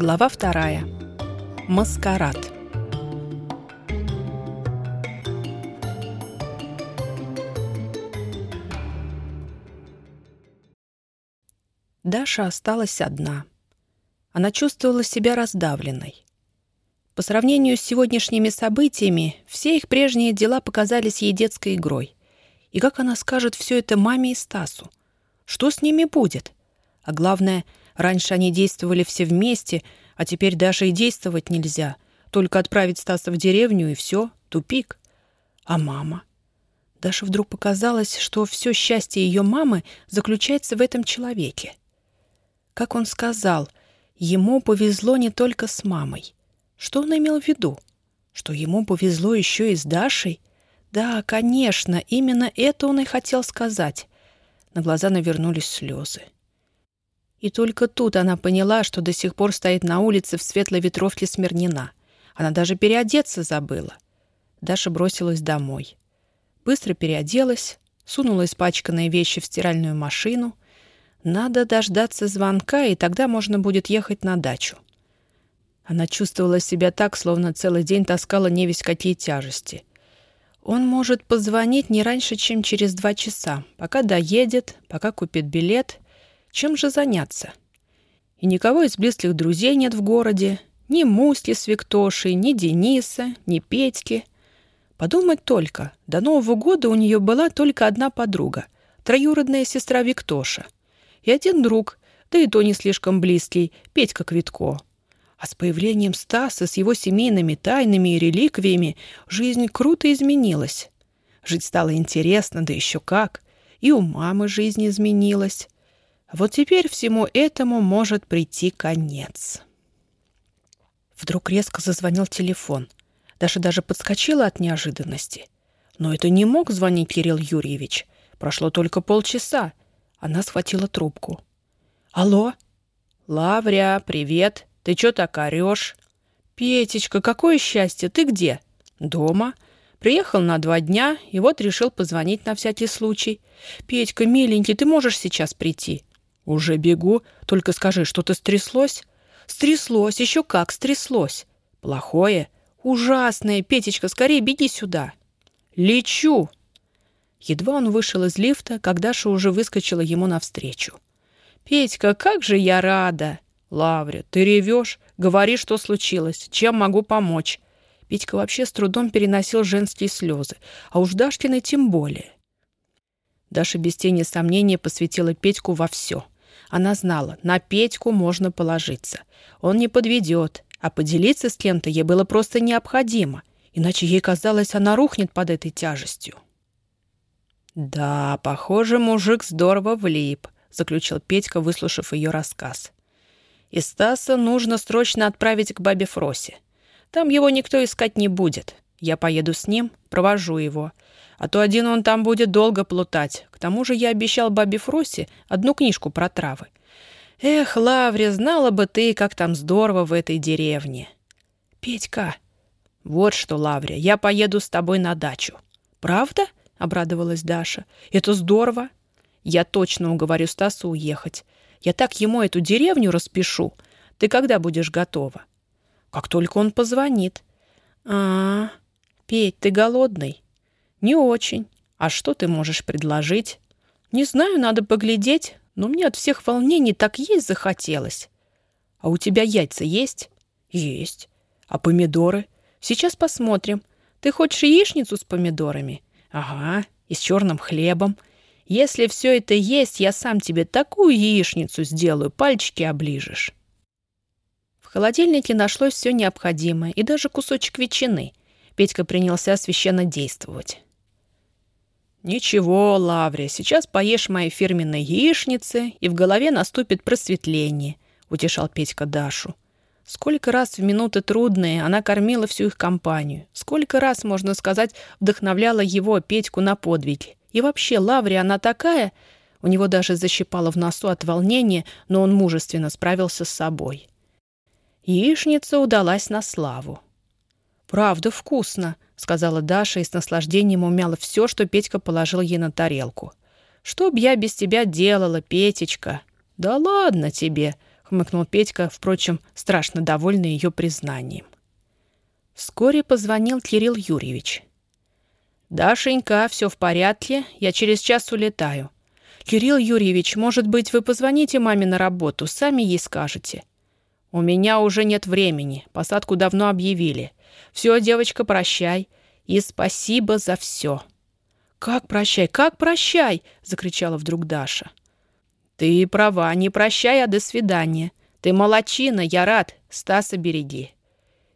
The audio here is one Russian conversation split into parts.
Глава вторая. Маскарад. Даша осталась одна. Она чувствовала себя раздавленной. По сравнению с сегодняшними событиями, все их прежние дела показались ей детской игрой. И как она скажет все это маме и Стасу? Что с ними будет? А главное, раньше они действовали все вместе, а теперь даже и действовать нельзя. Только отправить Стаса в деревню, и все, тупик. А мама? Даша вдруг показалось, что все счастье ее мамы заключается в этом человеке. Как он сказал, ему повезло не только с мамой. Что он имел в виду? Что ему повезло еще и с Дашей? Да, конечно, именно это он и хотел сказать. На глаза навернулись слезы. И только тут она поняла, что до сих пор стоит на улице в светлой ветровке Смирнина. Она даже переодеться забыла. Даша бросилась домой. Быстро переоделась, сунула испачканные вещи в стиральную машину. Надо дождаться звонка, и тогда можно будет ехать на дачу. Она чувствовала себя так, словно целый день таскала невесть какие тяжести. Он может позвонить не раньше, чем через два часа, пока доедет, пока купит билет. Чем же заняться? И никого из близких друзей нет в городе. Ни Мусли с Виктошей, ни Дениса, ни Петьки. Подумать только, до Нового года у нее была только одна подруга, троюродная сестра Виктоша. И один друг, да и то не слишком близкий, Петька Квитко. А с появлением Стаса, с его семейными тайнами и реликвиями, жизнь круто изменилась. Жить стало интересно, да еще как. И у мамы жизнь изменилась. Вот теперь всему этому может прийти конец. Вдруг резко зазвонил телефон. Даша даже подскочила от неожиданности. Но это не мог звонить Кирилл Юрьевич. Прошло только полчаса. Она схватила трубку. «Алло?» «Лавря, привет!» Ты чё так орёшь? Петечка, какое счастье! Ты где? Дома. Приехал на два дня и вот решил позвонить на всякий случай. Петька, миленький, ты можешь сейчас прийти? Уже бегу. Только скажи, что-то стряслось? Стряслось, еще как стряслось. Плохое? Ужасное. Петечка, скорее беги сюда. Лечу. Едва он вышел из лифта, когда Даша уже выскочила ему навстречу. «Петька, как же я рада!» «Лавря, ты ревешь? Говори, что случилось. Чем могу помочь?» Петька вообще с трудом переносил женские слезы, а уж Дашкины тем более. Даша без тени сомнения посвятила Петьку во все. Она знала, на Петьку можно положиться. Он не подведет, а поделиться с кем-то ей было просто необходимо, иначе ей казалось, она рухнет под этой тяжестью. «Да, похоже, мужик здорово влип», — заключил Петька, выслушав ее рассказ. И Стаса нужно срочно отправить к бабе Фросе. Там его никто искать не будет. Я поеду с ним, провожу его. А то один он там будет долго плутать. К тому же я обещал бабе Фросе одну книжку про травы. Эх, Лавре, знала бы ты, как там здорово в этой деревне. Петька, вот что, Лавре, я поеду с тобой на дачу. Правда? Обрадовалась Даша. Это здорово. Я точно уговорю Стасу уехать. Я так ему эту деревню распишу. Ты когда будешь готова? Как только он позвонит. А, -а, -а. Петь, ты голодный? Не очень. А что ты можешь предложить? Не знаю, надо поглядеть, но мне от всех волнений так есть захотелось. А у тебя яйца есть? Есть. А помидоры? Сейчас посмотрим. Ты хочешь яичницу с помидорами? Ага, и с черным хлебом. Если все это есть, я сам тебе такую яичницу сделаю, пальчики оближешь. В холодильнике нашлось все необходимое и даже кусочек ветчины. Петька принялся священно действовать. «Ничего, Лаврия, сейчас поешь мои фирменные яичницы, и в голове наступит просветление», — утешал Петька Дашу. Сколько раз в минуты трудные она кормила всю их компанию. Сколько раз, можно сказать, вдохновляла его, Петьку, на подвиги. И вообще, Лаврия, она такая... У него даже защипало в носу от волнения, но он мужественно справился с собой. Яичница удалась на славу. «Правда вкусно», — сказала Даша и с наслаждением умяла все, что Петька положил ей на тарелку. «Что б я без тебя делала, Петечка?» «Да ладно тебе», — хмыкнул Петька, впрочем, страшно довольный ее признанием. Вскоре позвонил Кирилл Юрьевич. «Дашенька, все в порядке, я через час улетаю. Кирилл Юрьевич, может быть, вы позвоните маме на работу, сами ей скажете». «У меня уже нет времени, посадку давно объявили. Все, девочка, прощай. И спасибо за все». «Как прощай, как прощай?» — закричала вдруг Даша. «Ты права, не прощай, а до свидания. Ты молочина, я рад. Стаса береги».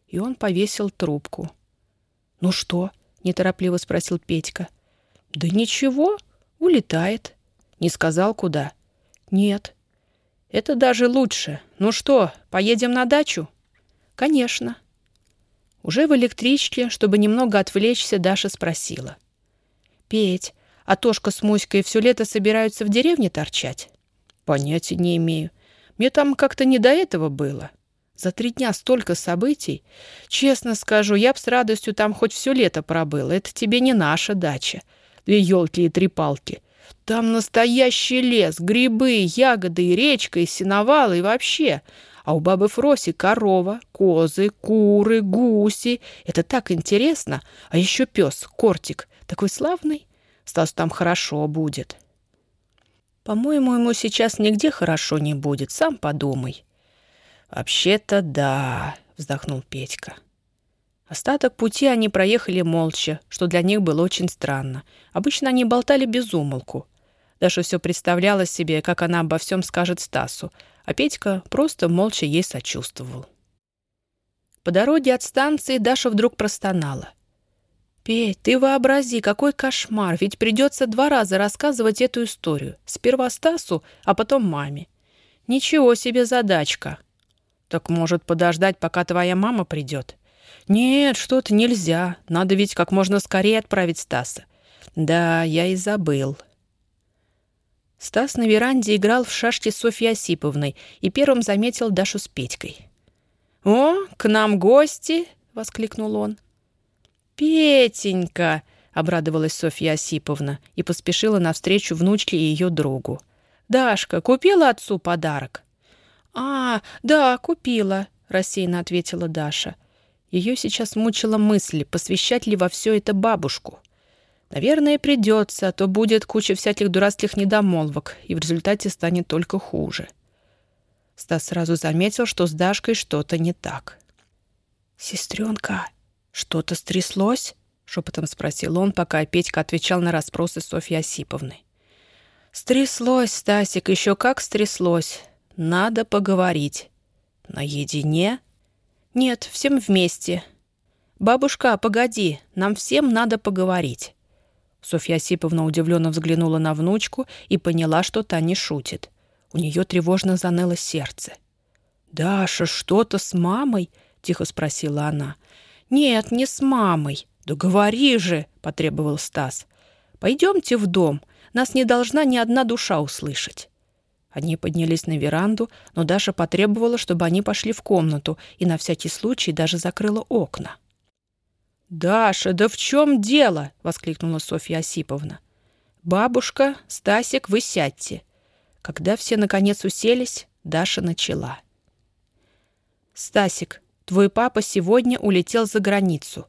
И он повесил трубку. «Ну что?» — неторопливо спросил Петька. «Да ничего, улетает». «Не сказал, куда?» «Нет». «Это даже лучше. Ну что, поедем на дачу?» «Конечно». Уже в электричке, чтобы немного отвлечься, Даша спросила. «Петь, а Тошка с Муськой все лето собираются в деревне торчать?» Понятия не имею. Мне там как-то не до этого было. За три дня столько событий. Честно скажу, я б с радостью там хоть все лето пробыла. Это тебе не наша дача. Две елки и три палки. Там настоящий лес, грибы, ягоды, и речка, и сеновал, и вообще. А у бабы Фроси корова, козы, куры, гуси. Это так интересно. А еще пес, кортик, такой славный. Стас там хорошо будет. По-моему, ему сейчас нигде хорошо не будет, сам подумай. Вообще-то да, вздохнул Петька. Остаток пути они проехали молча, что для них было очень странно. Обычно они болтали без умолку. Даша все представляла себе, как она обо всем скажет Стасу, а Петька просто молча ей сочувствовал. По дороге от станции Даша вдруг простонала — «Петь, ты вообрази, какой кошмар, ведь придется два раза рассказывать эту историю. Сперва Стасу, а потом маме. Ничего себе задачка. Так может подождать, пока твоя мама придет? Нет, что-то нельзя. Надо ведь как можно скорее отправить Стаса. Да, я и забыл». Стас на веранде играл в шашки с Софьей Осиповной и первым заметил Дашу с Петькой. «О, к нам гости!» — воскликнул он. «Петенька!» — обрадовалась Софья Осиповна и поспешила навстречу внучке и ее другу. «Дашка, купила отцу подарок?» «А, да, купила», — рассеянно ответила Даша. Ее сейчас мучила мысль, посвящать ли во все это бабушку. Наверное, придется, а то будет куча всяких дурацких недомолвок, и в результате станет только хуже. Стас сразу заметил, что с Дашкой что-то не так. «Сестренка», «Что-то стряслось?» — шепотом спросил он, пока Петька отвечал на расспросы Софьи Осиповны. «Стряслось, Стасик, еще как стряслось. Надо поговорить». «Наедине?» «Нет, всем вместе». «Бабушка, погоди, нам всем надо поговорить». Софья Осиповна удивленно взглянула на внучку и поняла, что та не шутит. У нее тревожно заныло сердце. «Даша, что-то с мамой?» — тихо спросила она. «Нет, не с мамой». «Да говори же!» — потребовал Стас. «Пойдемте в дом. Нас не должна ни одна душа услышать». Они поднялись на веранду, но Даша потребовала, чтобы они пошли в комнату и на всякий случай даже закрыла окна. «Даша, да в чем дело?» — воскликнула Софья Осиповна. «Бабушка, Стасик, вы сядьте». Когда все наконец уселись, Даша начала. «Стасик, Твой папа сегодня улетел за границу».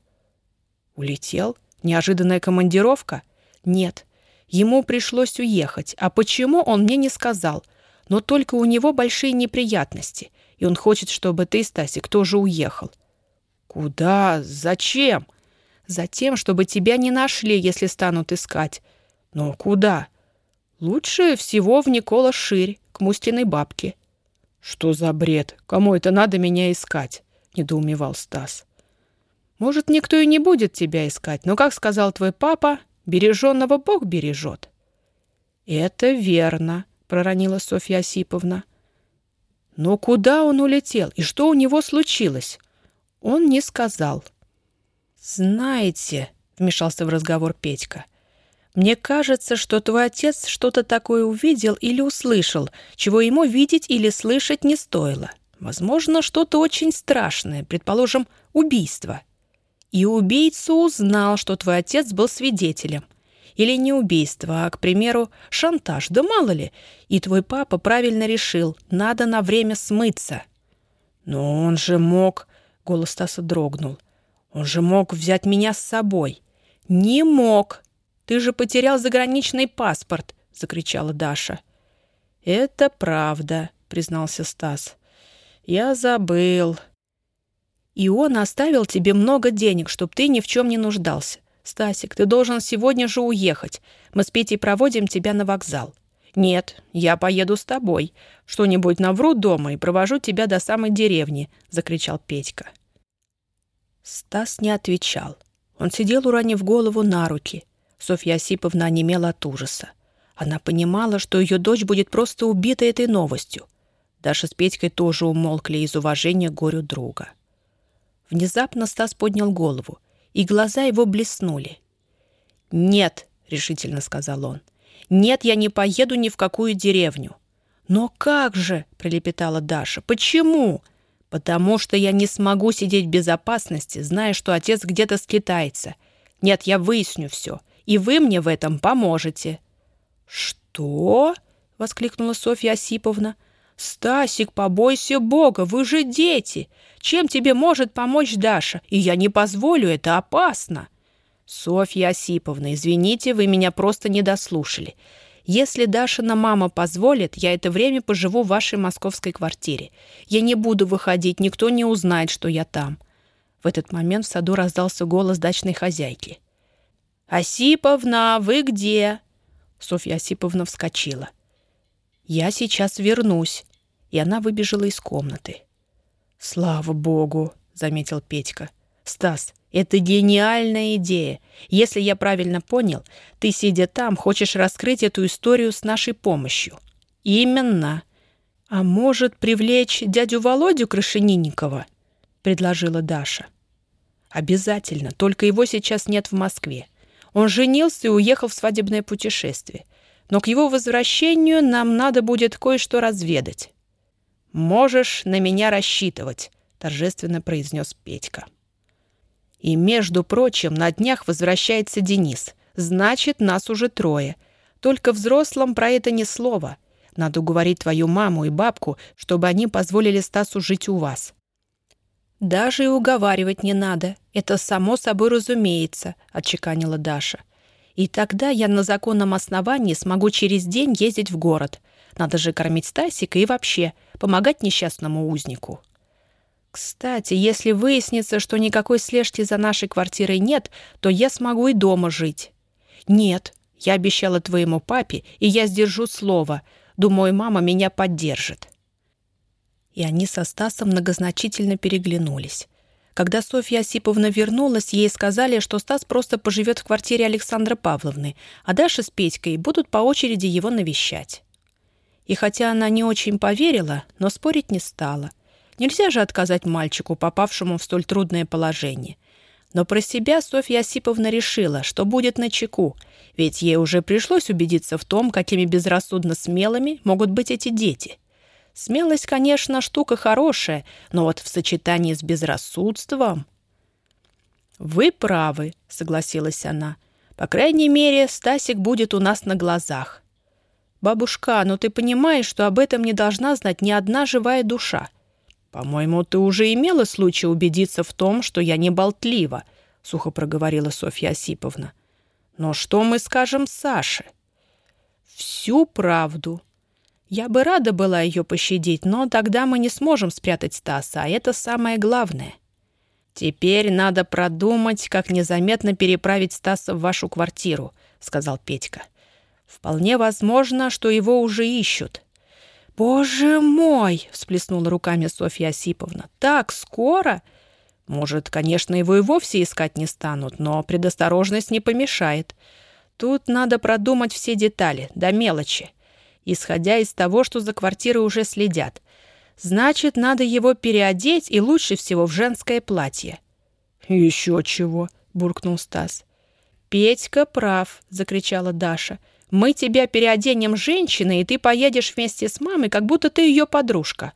«Улетел? Неожиданная командировка?» «Нет. Ему пришлось уехать. А почему, он мне не сказал. Но только у него большие неприятности, и он хочет, чтобы ты, Стасик, тоже уехал». «Куда? Зачем?» «Затем, чтобы тебя не нашли, если станут искать». «Но куда?» «Лучше всего в Никола Ширь, к Мустиной бабке». «Что за бред? Кому это надо меня искать?» — недоумевал Стас. «Может, никто и не будет тебя искать, но, как сказал твой папа, береженного Бог бережет». «Это верно», — проронила Софья Осиповна. «Но куда он улетел и что у него случилось?» Он не сказал. «Знаете», — вмешался в разговор Петька, «мне кажется, что твой отец что-то такое увидел или услышал, чего ему видеть или слышать не стоило». Возможно, что-то очень страшное, предположим, убийство. И убийца узнал, что твой отец был свидетелем. Или не убийство, а, к примеру, шантаж, да мало ли. И твой папа правильно решил, надо на время смыться. Но он же мог... Голос Стаса дрогнул. Он же мог взять меня с собой. Не мог. Ты же потерял заграничный паспорт, закричала Даша. Это правда, признался Стас. Я забыл. И он оставил тебе много денег, чтобы ты ни в чем не нуждался. Стасик, ты должен сегодня же уехать. Мы с Петей проводим тебя на вокзал. Нет, я поеду с тобой. Что-нибудь навру дома и провожу тебя до самой деревни, закричал Петька. Стас не отвечал. Он сидел, уронив голову на руки. Софья Осиповна онемела от ужаса. Она понимала, что ее дочь будет просто убита этой новостью. Даша с Петькой тоже умолкли из уважения к горю друга. Внезапно Стас поднял голову, и глаза его блеснули. «Нет», — решительно сказал он, — «нет, я не поеду ни в какую деревню». «Но как же?» — пролепетала Даша. «Почему?» «Потому что я не смогу сидеть в безопасности, зная, что отец где-то скитается. Нет, я выясню все, и вы мне в этом поможете». «Что?» — воскликнула Софья Осиповна. «Стасик, побойся Бога, вы же дети! Чем тебе может помочь Даша? И я не позволю, это опасно!» «Софья Осиповна, извините, вы меня просто не дослушали. Если Дашина мама позволит, я это время поживу в вашей московской квартире. Я не буду выходить, никто не узнает, что я там». В этот момент в саду раздался голос дачной хозяйки. «Осиповна, вы где?» Софья Осиповна вскочила. «Я сейчас вернусь», и она выбежала из комнаты. «Слава богу!» — заметил Петька. «Стас, это гениальная идея. Если я правильно понял, ты, сидя там, хочешь раскрыть эту историю с нашей помощью». «Именно. А может, привлечь дядю Володю Крашенинникова?» — предложила Даша. «Обязательно, только его сейчас нет в Москве. Он женился и уехал в свадебное путешествие но к его возвращению нам надо будет кое-что разведать. «Можешь на меня рассчитывать», — торжественно произнес Петька. «И, между прочим, на днях возвращается Денис. Значит, нас уже трое. Только взрослым про это ни слова. Надо уговорить твою маму и бабку, чтобы они позволили Стасу жить у вас». «Даже и уговаривать не надо. Это само собой разумеется», — отчеканила Даша. — и тогда я на законном основании смогу через день ездить в город. Надо же кормить Стасика и вообще помогать несчастному узнику. Кстати, если выяснится, что никакой слежки за нашей квартирой нет, то я смогу и дома жить. Нет, я обещала твоему папе, и я сдержу слово. Думаю, мама меня поддержит. И они со Стасом многозначительно переглянулись. Когда Софья Осиповна вернулась, ей сказали, что Стас просто поживет в квартире Александры Павловны, а Даша с Петькой будут по очереди его навещать. И хотя она не очень поверила, но спорить не стала. Нельзя же отказать мальчику, попавшему в столь трудное положение. Но про себя Софья Осиповна решила, что будет на чеку, ведь ей уже пришлось убедиться в том, какими безрассудно смелыми могут быть эти дети – Смелость, конечно, штука хорошая, но вот в сочетании с безрассудством... «Вы правы», — согласилась она. «По крайней мере, Стасик будет у нас на глазах». «Бабушка, ну ты понимаешь, что об этом не должна знать ни одна живая душа. По-моему, ты уже имела случай убедиться в том, что я не болтлива», — сухо проговорила Софья Осиповна. «Но что мы скажем Саше?» «Всю правду», я бы рада была ее пощадить, но тогда мы не сможем спрятать Стаса, а это самое главное. Теперь надо продумать, как незаметно переправить Стаса в вашу квартиру, сказал Петька. Вполне возможно, что его уже ищут. Боже мой, всплеснула руками Софья Осиповна. Так скоро? Может, конечно, его и вовсе искать не станут, но предосторожность не помешает. Тут надо продумать все детали, до мелочи исходя из того, что за квартирой уже следят. Значит, надо его переодеть и лучше всего в женское платье. «Еще чего», — буркнул Стас. «Петька прав», — закричала Даша. «Мы тебя переоденем женщиной, и ты поедешь вместе с мамой, как будто ты ее подружка».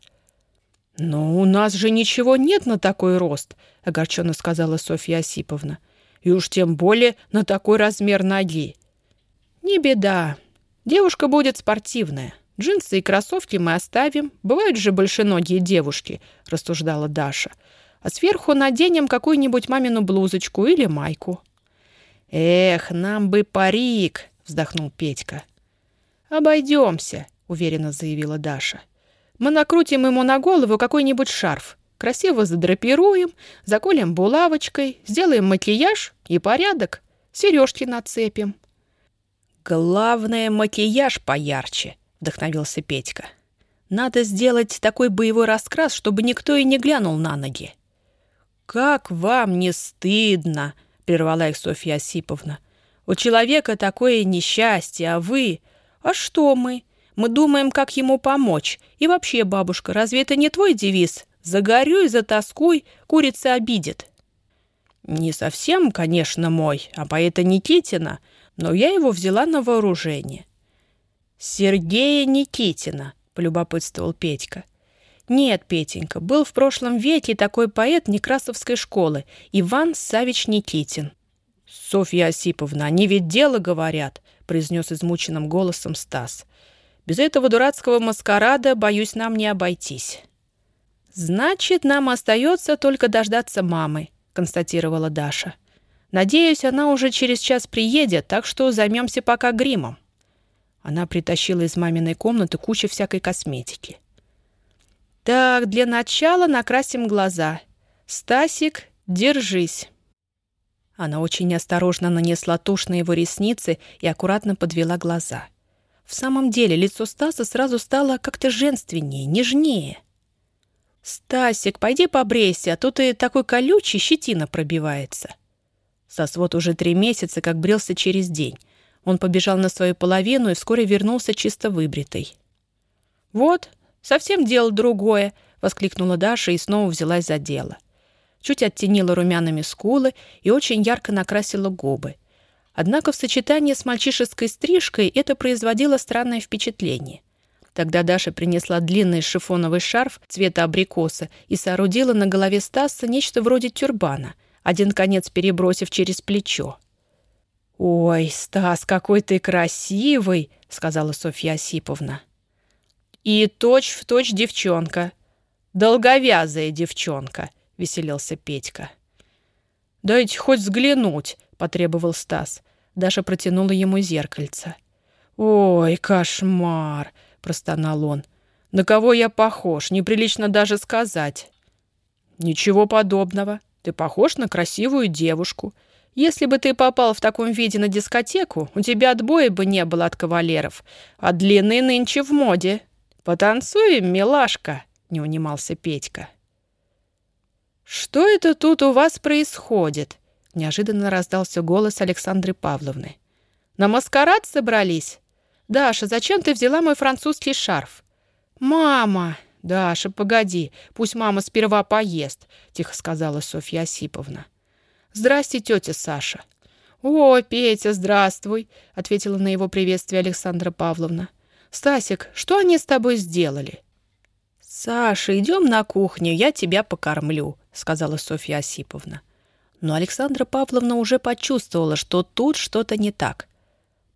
«Но у нас же ничего нет на такой рост», — огорченно сказала Софья Осиповна. «И уж тем более на такой размер ноги». «Не беда. Девушка будет спортивная. Джинсы и кроссовки мы оставим. Бывают же большеногие девушки», — рассуждала Даша. «А сверху наденем какую-нибудь мамину блузочку или майку». «Эх, нам бы парик!» — вздохнул Петька. «Обойдемся», — уверенно заявила Даша. «Мы накрутим ему на голову какой-нибудь шарф, красиво задрапируем, заколем булавочкой, сделаем макияж и порядок, сережки нацепим». «Главное, макияж поярче», — вдохновился Петька. «Надо сделать такой боевой раскрас, чтобы никто и не глянул на ноги». «Как вам не стыдно!» — прервала их Софья Осиповна. «У человека такое несчастье, а вы...» «А что мы? Мы думаем, как ему помочь. И вообще, бабушка, разве это не твой девиз? Загорюй, затаскуй, курица обидит». «Не совсем, конечно, мой, а поэта Никитина, но я его взяла на вооружение». «Сергея Никитина», — полюбопытствовал Петька. «Нет, Петенька, был в прошлом веке такой поэт Некрасовской школы, Иван Савич Никитин». «Софья Осиповна, они ведь дело говорят произнес измученным голосом Стас. «Без этого дурацкого маскарада, боюсь, нам не обойтись». «Значит, нам остается только дождаться мамы», — констатировала Даша. «Надеюсь, она уже через час приедет, так что займемся пока гримом». Она притащила из маминой комнаты кучу всякой косметики. «Так, для начала накрасим глаза. Стасик, держись». Она очень осторожно нанесла тушь на его ресницы и аккуратно подвела глаза. В самом деле лицо Стаса сразу стало как-то женственнее, нежнее. «Стасик, пойди побрейся, а то ты такой колючий, щетина пробивается». Стас вот уже три месяца как брился через день. Он побежал на свою половину и вскоре вернулся чисто выбритый. «Вот, совсем дело другое», — воскликнула Даша и снова взялась за дело чуть оттенила румяными скулы и очень ярко накрасила губы. Однако в сочетании с мальчишеской стрижкой это производило странное впечатление. Тогда Даша принесла длинный шифоновый шарф цвета абрикоса и соорудила на голове Стаса нечто вроде тюрбана, один конец перебросив через плечо. «Ой, Стас, какой ты красивый!» — сказала Софья Осиповна. «И точь-в-точь точь девчонка. Долговязая девчонка», — веселился Петька. «Дайте хоть взглянуть», — потребовал Стас. Даша протянула ему зеркальце. «Ой, кошмар!» — простонал он. «На кого я похож? Неприлично даже сказать». «Ничего подобного. Ты похож на красивую девушку. Если бы ты попал в таком виде на дискотеку, у тебя отбоя бы не было от кавалеров, а длины нынче в моде. Потанцуем, милашка!» — не унимался Петька. «Что это тут у вас происходит?» Неожиданно раздался голос Александры Павловны. «На маскарад собрались? Даша, зачем ты взяла мой французский шарф?» «Мама!» «Даша, погоди, пусть мама сперва поест», — тихо сказала Софья Осиповна. «Здрасте, тетя Саша». «О, Петя, здравствуй», — ответила на его приветствие Александра Павловна. «Стасик, что они с тобой сделали?» «Саша, идем на кухню, я тебя покормлю», — сказала Софья Осиповна. Но Александра Павловна уже почувствовала, что тут что-то не так.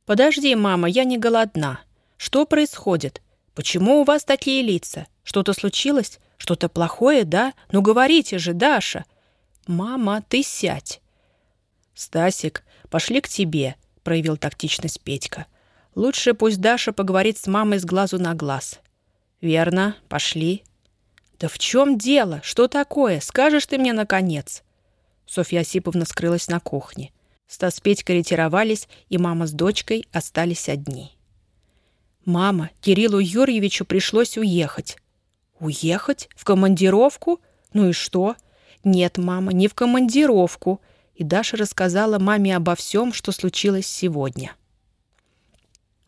«Подожди, мама, я не голодна. Что происходит? Почему у вас такие лица? Что-то случилось? Что-то плохое, да? Ну говорите же, Даша!» «Мама, ты сядь!» «Стасик, пошли к тебе», — проявил тактичность Петька. «Лучше пусть Даша поговорит с мамой с глазу на глаз. «Верно, пошли». «Да в чем дело? Что такое? Скажешь ты мне, наконец?» Софья Осиповна скрылась на кухне. Стас с Петькой ретировались, и мама с дочкой остались одни. «Мама, Кириллу Юрьевичу пришлось уехать». «Уехать? В командировку? Ну и что?» «Нет, мама, не в командировку». И Даша рассказала маме обо всем, что случилось сегодня.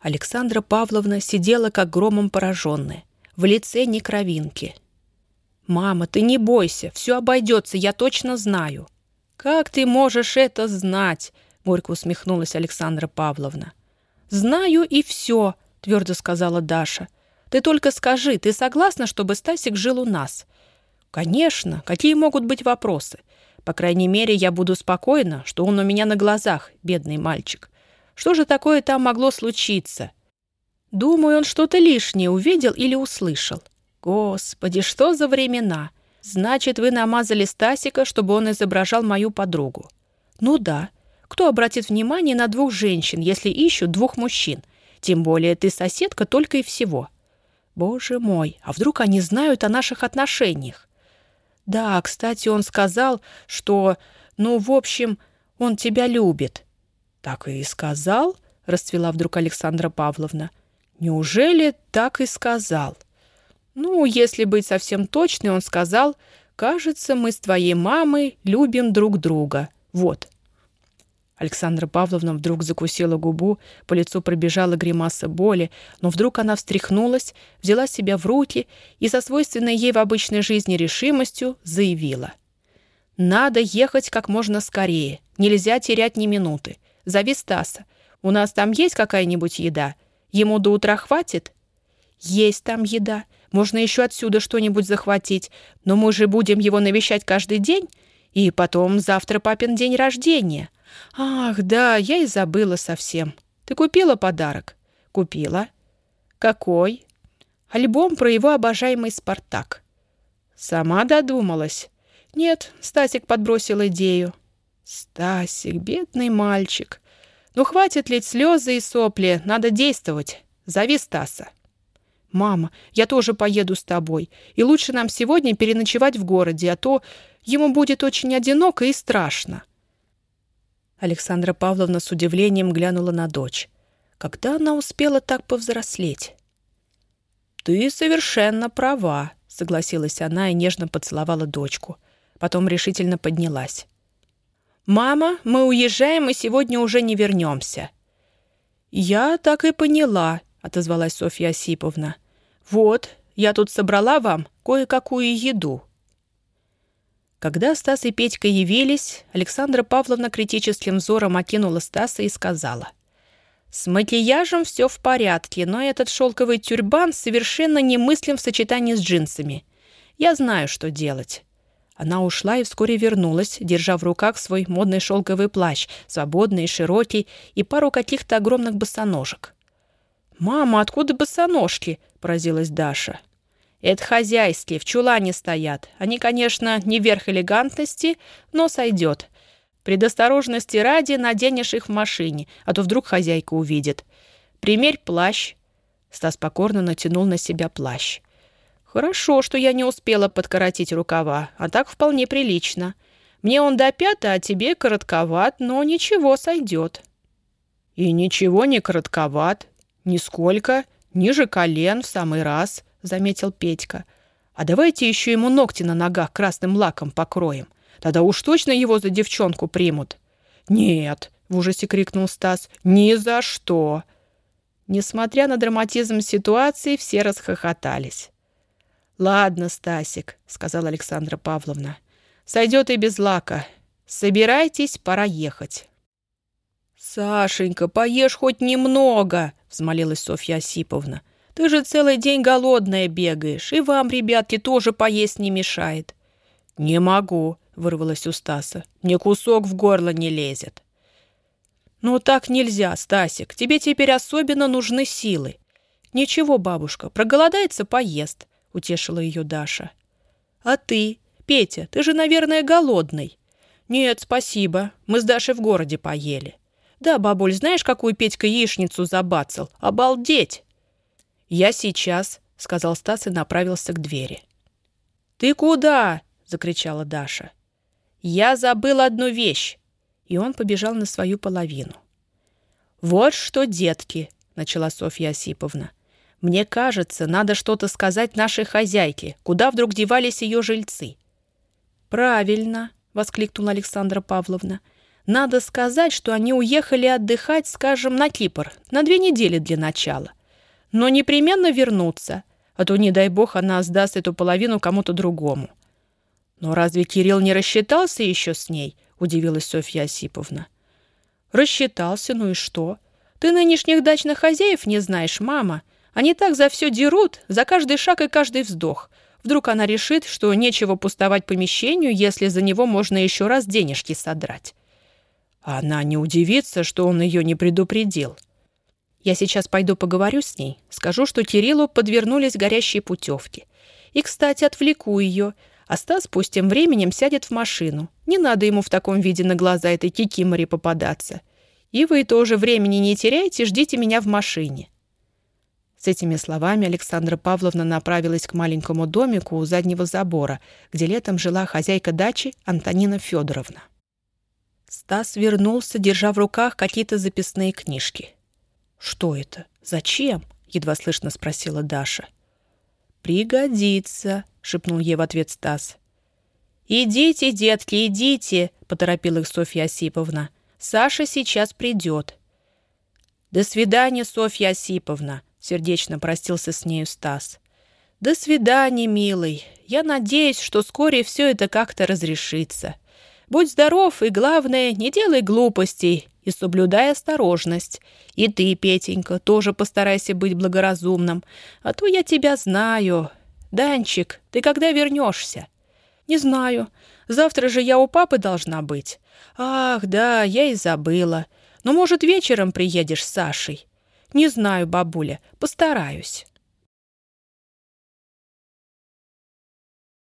Александра Павловна сидела как громом пораженная в лице некровинки. «Мама, ты не бойся, все обойдется, я точно знаю». «Как ты можешь это знать?» — горько усмехнулась Александра Павловна. «Знаю и все», — твердо сказала Даша. «Ты только скажи, ты согласна, чтобы Стасик жил у нас?» «Конечно. Какие могут быть вопросы? По крайней мере, я буду спокойна, что он у меня на глазах, бедный мальчик. Что же такое там могло случиться? Думаю, он что-то лишнее увидел или услышал. Господи, что за времена! Значит, вы намазали Стасика, чтобы он изображал мою подругу. Ну да. Кто обратит внимание на двух женщин, если ищут двух мужчин? Тем более ты соседка только и всего. Боже мой, а вдруг они знают о наших отношениях? Да, кстати, он сказал, что, ну, в общем, он тебя любит. Так и сказал, расцвела вдруг Александра Павловна. Неужели так и сказал? Ну, если быть совсем точной, он сказал, кажется, мы с твоей мамой любим друг друга. Вот. Александра Павловна вдруг закусила губу, по лицу пробежала гримаса боли, но вдруг она встряхнулась, взяла себя в руки и со свойственной ей в обычной жизни решимостью заявила. «Надо ехать как можно скорее. Нельзя терять ни минуты. Зови Стаса. У нас там есть какая-нибудь еда? Ему до утра хватит?» «Есть там еда. Можно еще отсюда что-нибудь захватить. Но мы же будем его навещать каждый день. И потом завтра папин день рождения». «Ах, да, я и забыла совсем. Ты купила подарок?» «Купила». «Какой?» «Альбом про его обожаемый «Спартак». «Сама додумалась?» «Нет, Стасик подбросил идею». «Стасик, бедный мальчик. Ну, хватит лить слезы и сопли, надо действовать. Зови Стаса». «Мама, я тоже поеду с тобой. И лучше нам сегодня переночевать в городе, а то ему будет очень одиноко и страшно». Александра Павловна с удивлением глянула на дочь. Когда она успела так повзрослеть? «Ты совершенно права», — согласилась она и нежно поцеловала дочку. Потом решительно поднялась. «Мама, мы уезжаем и сегодня уже не вернемся». «Я так и поняла», — отозвалась Софья Осиповна. «Вот, я тут собрала вам кое-какую еду». Когда Стас и Петька явились, Александра Павловна критическим взором окинула Стаса и сказала. «С макияжем все в порядке, но этот шелковый тюрбан совершенно немыслим в сочетании с джинсами. Я знаю, что делать». Она ушла и вскоре вернулась, держа в руках свой модный шелковый плащ, свободный и широкий, и пару каких-то огромных босоножек. «Мама, откуда босоножки?» – поразилась Даша. Это хозяйские, в чулане стоят. Они, конечно, не верх элегантности, но сойдет. Предосторожности ради наденешь их в машине, а то вдруг хозяйка увидит. Примерь плащ. Стас покорно натянул на себя плащ. Хорошо, что я не успела подкоротить рукава, а так вполне прилично. Мне он до пята, а тебе коротковат, но ничего, сойдет. И ничего не коротковат, нисколько, ниже колен в самый раз — заметил Петька. «А давайте еще ему ногти на ногах красным лаком покроем. Тогда уж точно его за девчонку примут». «Нет», — в ужасе крикнул Стас, — «ни за что». Несмотря на драматизм ситуации, все расхохотались. «Ладно, Стасик», — сказала Александра Павловна, — «сойдет и без лака. Собирайтесь, пора ехать». «Сашенька, поешь хоть немного», — взмолилась Софья Осиповна. Ты же целый день голодная бегаешь, и вам, ребятки, тоже поесть не мешает». «Не могу», — вырвалось у Стаса. «Мне кусок в горло не лезет». «Ну так нельзя, Стасик. Тебе теперь особенно нужны силы». «Ничего, бабушка, проголодается, поест», — утешила ее Даша. «А ты? Петя, ты же, наверное, голодный». «Нет, спасибо. Мы с Дашей в городе поели». «Да, бабуль, знаешь, какую Петька яичницу забацал? Обалдеть!» «Я сейчас», — сказал Стас и направился к двери. «Ты куда?» — закричала Даша. «Я забыл одну вещь!» И он побежал на свою половину. «Вот что, детки!» — начала Софья Осиповна. «Мне кажется, надо что-то сказать нашей хозяйке, куда вдруг девались ее жильцы». «Правильно!» — воскликнула Александра Павловна. «Надо сказать, что они уехали отдыхать, скажем, на Кипр, на две недели для начала но непременно вернуться, а то, не дай бог, она сдаст эту половину кому-то другому. «Но разве Кирилл не рассчитался еще с ней?» — удивилась Софья Осиповна. «Рассчитался, ну и что? Ты нынешних дачных хозяев не знаешь, мама. Они так за все дерут, за каждый шаг и каждый вздох. Вдруг она решит, что нечего пустовать помещению, если за него можно еще раз денежки содрать». А она не удивится, что он ее не предупредил. Я сейчас пойду поговорю с ней, скажу, что Кириллу подвернулись горящие путевки. И, кстати, отвлеку ее, а Стас пусть тем временем сядет в машину. Не надо ему в таком виде на глаза этой кикиморе попадаться. И вы тоже времени не теряйте, ждите меня в машине. С этими словами Александра Павловна направилась к маленькому домику у заднего забора, где летом жила хозяйка дачи Антонина Федоровна. Стас вернулся, держа в руках какие-то записные книжки. «Что это? Зачем?» — едва слышно спросила Даша. «Пригодится», — шепнул ей в ответ Стас. «Идите, детки, идите», — поторопила их Софья Осиповна. «Саша сейчас придет». «До свидания, Софья Осиповна», сердечно простился с нею Стас. «До свидания, милый. Я надеюсь, что вскоре все это как-то разрешится. Будь здоров и, главное, не делай глупостей и соблюдай осторожность. И ты, Петенька, тоже постарайся быть благоразумным, а то я тебя знаю. Данчик, ты когда вернешься?» «Не знаю. Завтра же я у папы должна быть». «Ах, да, я и забыла. Но, может, вечером приедешь с Сашей?» «Не знаю, бабуля, постараюсь».